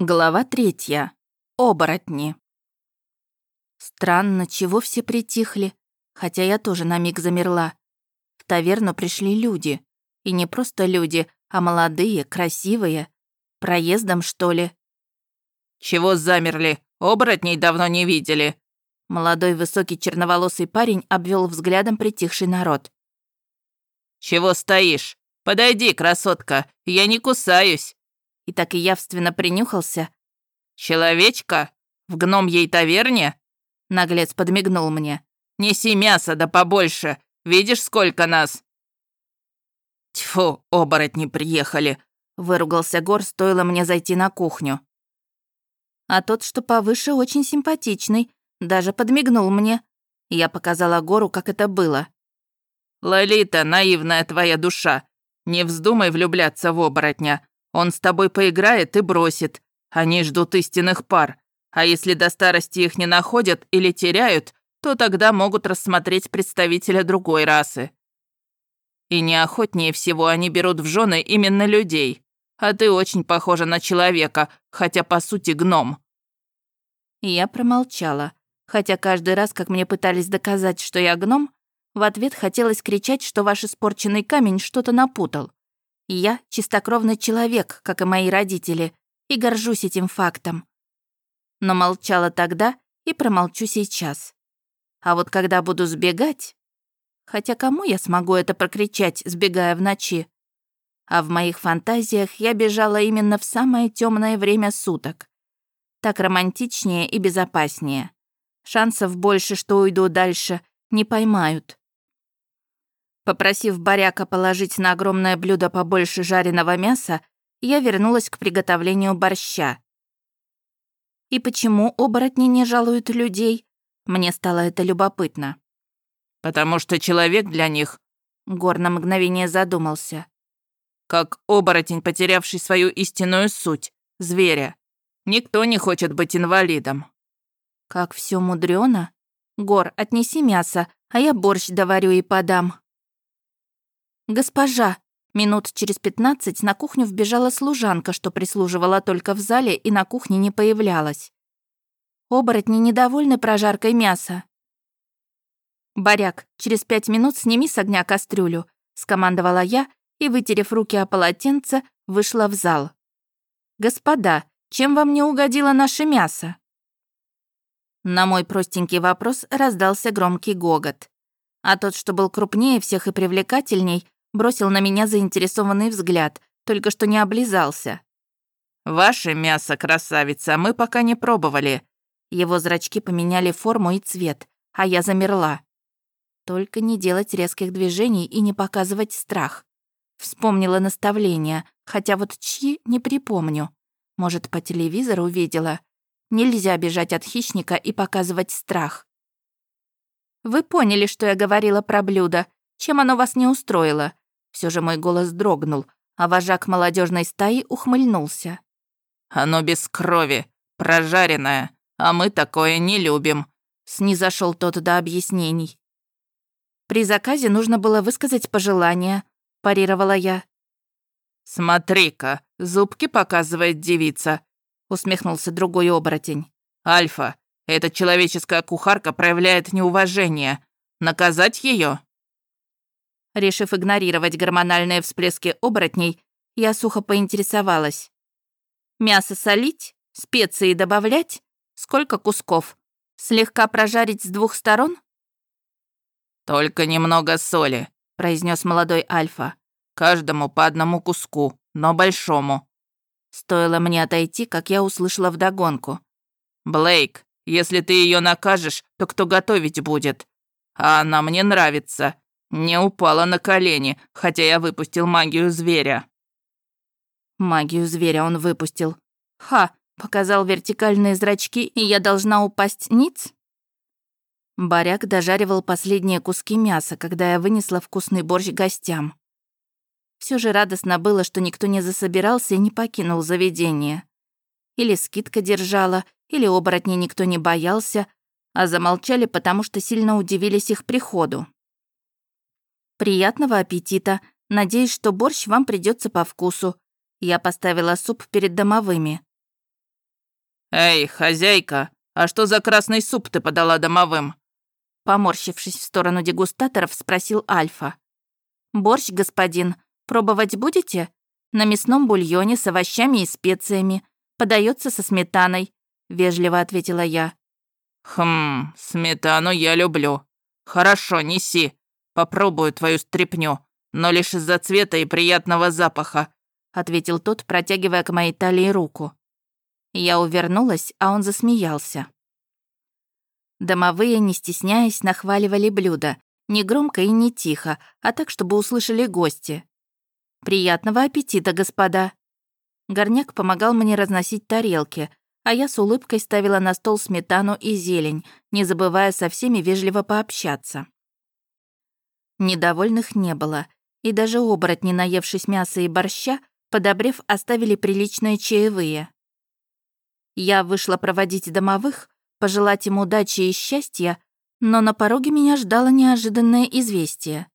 Глава третья. Оборотни. Странно, чего все притихли, хотя я тоже на миг замерла. В таверну пришли люди. И не просто люди, а молодые, красивые. Проездом, что ли? «Чего замерли? Оборотней давно не видели». Молодой высокий черноволосый парень обвел взглядом притихший народ. «Чего стоишь? Подойди, красотка, я не кусаюсь» и так и явственно принюхался. «Человечка? В гном ей таверне?» Наглец подмигнул мне. «Неси мясо, да побольше. Видишь, сколько нас?» «Тьфу, оборотни приехали!» Выругался Гор, стоило мне зайти на кухню. А тот, что повыше, очень симпатичный, даже подмигнул мне. Я показала Гору, как это было. «Лолита, наивная твоя душа, не вздумай влюбляться в оборотня. Он с тобой поиграет и бросит. Они ждут истинных пар. А если до старости их не находят или теряют, то тогда могут рассмотреть представителя другой расы. И неохотнее всего они берут в жены именно людей. А ты очень похожа на человека, хотя по сути гном». Я промолчала, хотя каждый раз, как мне пытались доказать, что я гном, в ответ хотелось кричать, что ваш испорченный камень что-то напутал. Я чистокровный человек, как и мои родители, и горжусь этим фактом. Но молчала тогда и промолчу сейчас. А вот когда буду сбегать... Хотя кому я смогу это прокричать, сбегая в ночи? А в моих фантазиях я бежала именно в самое темное время суток. Так романтичнее и безопаснее. Шансов больше, что уйду дальше, не поймают. Попросив баряка положить на огромное блюдо побольше жареного мяса, я вернулась к приготовлению борща. И почему оборотни не жалуют людей? Мне стало это любопытно. «Потому что человек для них...» Гор на мгновение задумался. «Как оборотень, потерявший свою истинную суть, зверя. Никто не хочет быть инвалидом». «Как все мудрено. Гор, отнеси мясо, а я борщ доварю и подам». «Госпожа!» Минут через пятнадцать на кухню вбежала служанка, что прислуживала только в зале и на кухне не появлялась. Оборотни недовольны прожаркой мяса. «Баряк, через пять минут сними с огня кастрюлю», — скомандовала я и, вытерев руки о полотенце, вышла в зал. «Господа, чем вам не угодило наше мясо?» На мой простенький вопрос раздался громкий гогот. А тот, что был крупнее всех и привлекательней, бросил на меня заинтересованный взгляд, только что не облизался. «Ваше мясо, красавица, мы пока не пробовали». Его зрачки поменяли форму и цвет, а я замерла. Только не делать резких движений и не показывать страх. Вспомнила наставление, хотя вот чьи не припомню. Может, по телевизору увидела. Нельзя бежать от хищника и показывать страх. Вы поняли, что я говорила про блюдо. Чем оно вас не устроило? Все же мой голос дрогнул, а вожак молодежной стаи ухмыльнулся. «Оно без крови, прожаренное, а мы такое не любим», снизошел тот до объяснений. «При заказе нужно было высказать пожелание», – парировала я. «Смотри-ка, зубки показывает девица», – усмехнулся другой оборотень. «Альфа, эта человеческая кухарка проявляет неуважение. Наказать ее? Решив игнорировать гормональные всплески оборотней, я сухо поинтересовалась. «Мясо солить? Специи добавлять? Сколько кусков? Слегка прожарить с двух сторон?» «Только немного соли», — произнес молодой Альфа. «Каждому по одному куску, но большому». Стоило мне отойти, как я услышала вдогонку. «Блейк, если ты ее накажешь, то кто готовить будет? А она мне нравится. Не упала на колени, хотя я выпустил магию зверя. Магию зверя он выпустил. Ха, показал вертикальные зрачки, и я должна упасть ниц? Баряк дожаривал последние куски мяса, когда я вынесла вкусный борщ гостям. Все же радостно было, что никто не засобирался и не покинул заведение. Или скидка держала, или оборотней никто не боялся, а замолчали, потому что сильно удивились их приходу. «Приятного аппетита. Надеюсь, что борщ вам придется по вкусу». Я поставила суп перед домовыми. «Эй, хозяйка, а что за красный суп ты подала домовым?» Поморщившись в сторону дегустаторов, спросил Альфа. «Борщ, господин, пробовать будете? На мясном бульоне с овощами и специями. Подается со сметаной», — вежливо ответила я. «Хм, сметану я люблю. Хорошо, неси. Попробую твою стряпню, но лишь из-за цвета и приятного запаха», — ответил тот, протягивая к моей талии руку. Я увернулась, а он засмеялся. Домовые, не стесняясь, нахваливали блюда, не громко и не тихо, а так, чтобы услышали гости. «Приятного аппетита, господа!» Горняк помогал мне разносить тарелки, а я с улыбкой ставила на стол сметану и зелень, не забывая со всеми вежливо пообщаться. Недовольных не было, и даже оборотни, наевшись мяса и борща, подобрев, оставили приличные чаевые. Я вышла проводить домовых, пожелать им удачи и счастья, но на пороге меня ждало неожиданное известие.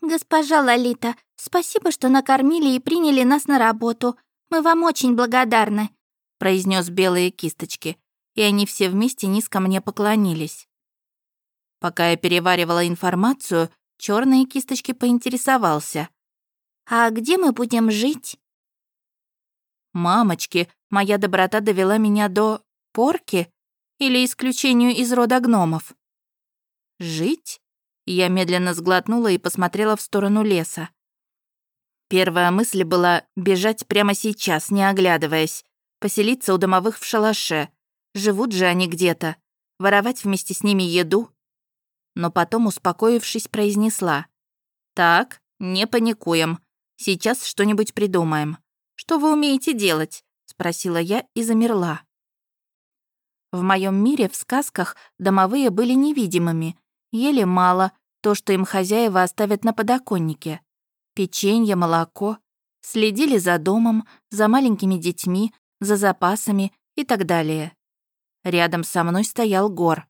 «Госпожа Лолита, спасибо, что накормили и приняли нас на работу. Мы вам очень благодарны», — произнес белые кисточки, и они все вместе низко мне поклонились. Пока я переваривала информацию, черные кисточки поинтересовался. «А где мы будем жить?» «Мамочки, моя доброта довела меня до... порки? Или исключению из рода гномов?» «Жить?» Я медленно сглотнула и посмотрела в сторону леса. Первая мысль была бежать прямо сейчас, не оглядываясь, поселиться у домовых в шалаше. Живут же они где-то. Воровать вместе с ними еду. Но потом, успокоившись, произнесла. «Так, не паникуем. Сейчас что-нибудь придумаем. Что вы умеете делать?» — спросила я и замерла. В моем мире в сказках домовые были невидимыми Ели мало, то, что им хозяева оставят на подоконнике. Печенье, молоко. Следили за домом, за маленькими детьми, за запасами и так далее. Рядом со мной стоял Гор.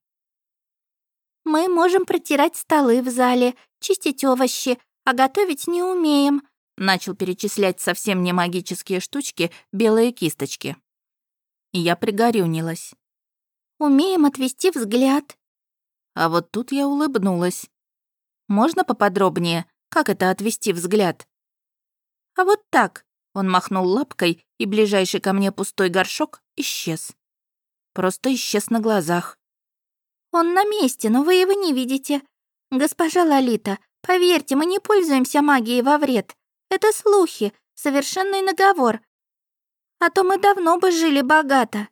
«Мы можем протирать столы в зале, чистить овощи, а готовить не умеем», начал перечислять совсем не магические штучки белые кисточки. Я пригорюнилась. «Умеем отвести взгляд, а вот тут я улыбнулась. «Можно поподробнее, как это отвести взгляд?» «А вот так», — он махнул лапкой, и ближайший ко мне пустой горшок исчез. Просто исчез на глазах. «Он на месте, но вы его не видите. Госпожа Лолита, поверьте, мы не пользуемся магией во вред. Это слухи, совершенный наговор. А то мы давно бы жили богато».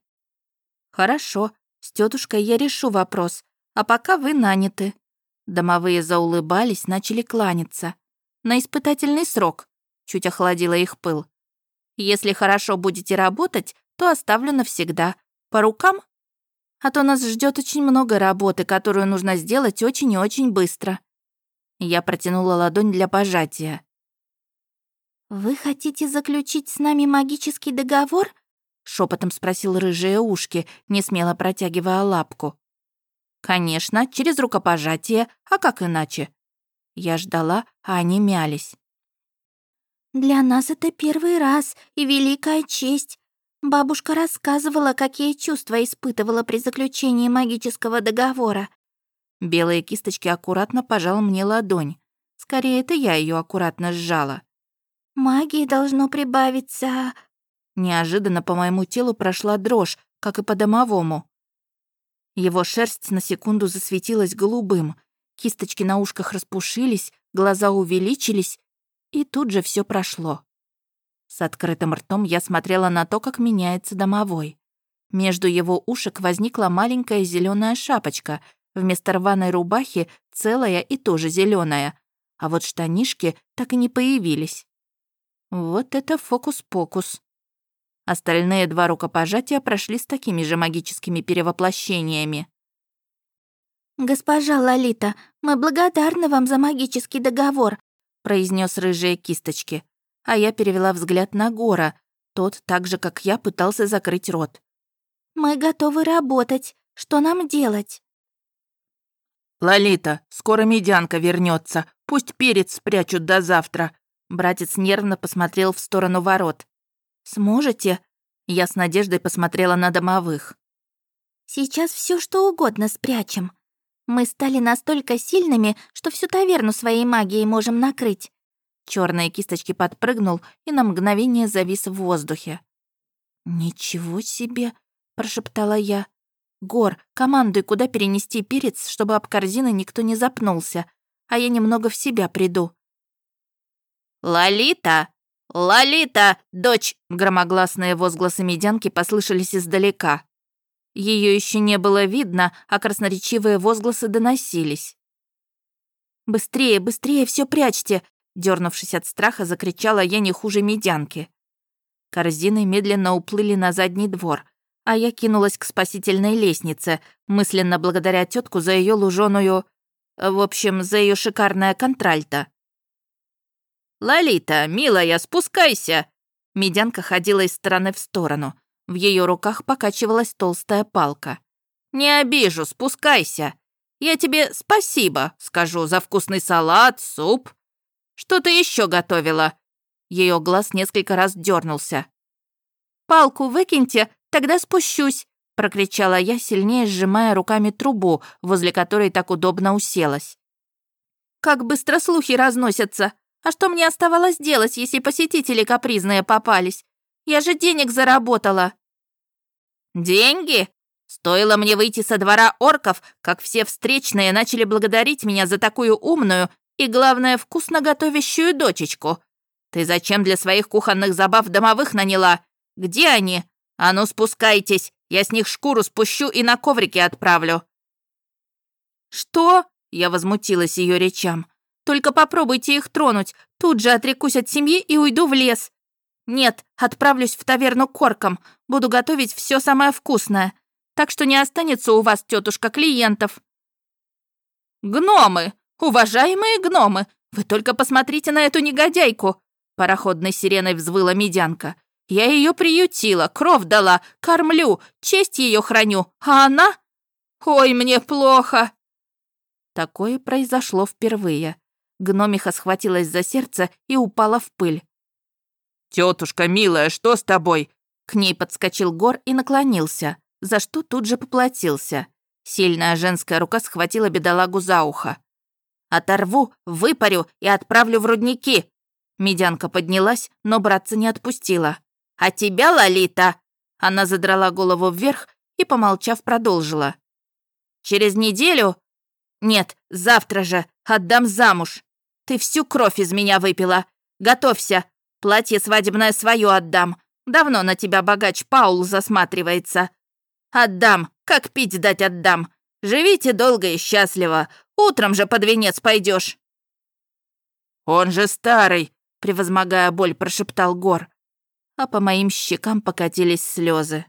«Хорошо, с тетушкой я решу вопрос, а пока вы наняты». Домовые заулыбались, начали кланяться. «На испытательный срок», — чуть охладила их пыл. «Если хорошо будете работать, то оставлю навсегда. По рукам? А то нас ждет очень много работы, которую нужно сделать очень и очень быстро». Я протянула ладонь для пожатия. «Вы хотите заключить с нами магический договор?» — шепотом спросил рыжие ушки, не смело протягивая лапку. «Конечно, через рукопожатие, а как иначе?» Я ждала, а они мялись. «Для нас это первый раз и великая честь. Бабушка рассказывала, какие чувства испытывала при заключении магического договора». Белые кисточки аккуратно пожал мне ладонь. Скорее, это я ее аккуратно сжала. «Магии должно прибавиться...» Неожиданно по моему телу прошла дрожь, как и по домовому. Его шерсть на секунду засветилась голубым, кисточки на ушках распушились, глаза увеличились, и тут же все прошло. С открытым ртом я смотрела на то, как меняется домовой. Между его ушек возникла маленькая зеленая шапочка, вместо рваной рубахи целая и тоже зеленая, а вот штанишки так и не появились. Вот это фокус-покус. Остальные два рукопожатия прошли с такими же магическими перевоплощениями. «Госпожа Лолита, мы благодарны вам за магический договор», произнес рыжие кисточки, а я перевела взгляд на Гора. Тот, так же, как я, пытался закрыть рот. «Мы готовы работать. Что нам делать?» «Лолита, скоро медянка вернется. Пусть перец спрячут до завтра». Братец нервно посмотрел в сторону ворот. «Сможете?» Я с надеждой посмотрела на домовых. «Сейчас все что угодно спрячем. Мы стали настолько сильными, что всю таверну своей магией можем накрыть». Черные кисточки подпрыгнул и на мгновение завис в воздухе. «Ничего себе!» — прошептала я. «Гор, командуй, куда перенести перец, чтобы об корзины никто не запнулся, а я немного в себя приду». «Лолита! Лолита, дочь!» Громогласные возгласы медянки послышались издалека. Ее еще не было видно, а красноречивые возгласы доносились. «Быстрее, быстрее все прячьте!» Дернувшись от страха, закричала я не хуже медянки. Корзины медленно уплыли на задний двор, а я кинулась к спасительной лестнице, мысленно благодаря тетку за ее луженую... В общем, за ее шикарное контральто. «Лолита, милая, спускайся!» Медянка ходила из стороны в сторону. В ее руках покачивалась толстая палка. «Не обижу, спускайся. Я тебе спасибо скажу за вкусный салат, суп. Что ты еще готовила?» Ее глаз несколько раз дернулся. «Палку выкиньте, тогда спущусь», — прокричала я, сильнее сжимая руками трубу, возле которой так удобно уселась. «Как быстро слухи разносятся! А что мне оставалось делать, если посетители капризные попались? Я же денег заработала!» «Деньги? Стоило мне выйти со двора орков, как все встречные начали благодарить меня за такую умную и, главное, вкусно готовящую дочечку. Ты зачем для своих кухонных забав домовых наняла? Где они? А ну спускайтесь, я с них шкуру спущу и на коврике отправлю». «Что?» — я возмутилась ее речам. «Только попробуйте их тронуть, тут же отрекусь от семьи и уйду в лес. Нет, отправлюсь в таверну корком, буду готовить все самое вкусное. Так что не останется у вас, тетушка, клиентов». «Гномы! Уважаемые гномы! Вы только посмотрите на эту негодяйку!» Пароходной сиреной взвыла медянка. Я ее приютила, кров дала, кормлю, честь ее храню, а она... Ой, мне плохо!» Такое произошло впервые. Гномиха схватилась за сердце и упала в пыль. «Тетушка, милая, что с тобой?» К ней подскочил Гор и наклонился, за что тут же поплатился. Сильная женская рука схватила бедолагу за ухо. «Оторву, выпарю и отправлю в рудники!» Медянка поднялась, но братца не отпустила. «А тебя, Лолита?» Она задрала голову вверх и, помолчав, продолжила. «Через неделю? Нет, завтра же отдам замуж. Ты всю кровь из меня выпила. Готовься. Платье свадебное свое отдам. Давно на тебя богач Паул засматривается. Отдам, как пить дать отдам. Живите долго и счастливо. Утром же под венец пойдешь. «Он же старый», — превозмогая боль, прошептал Гор а по моим щекам покатились слезы.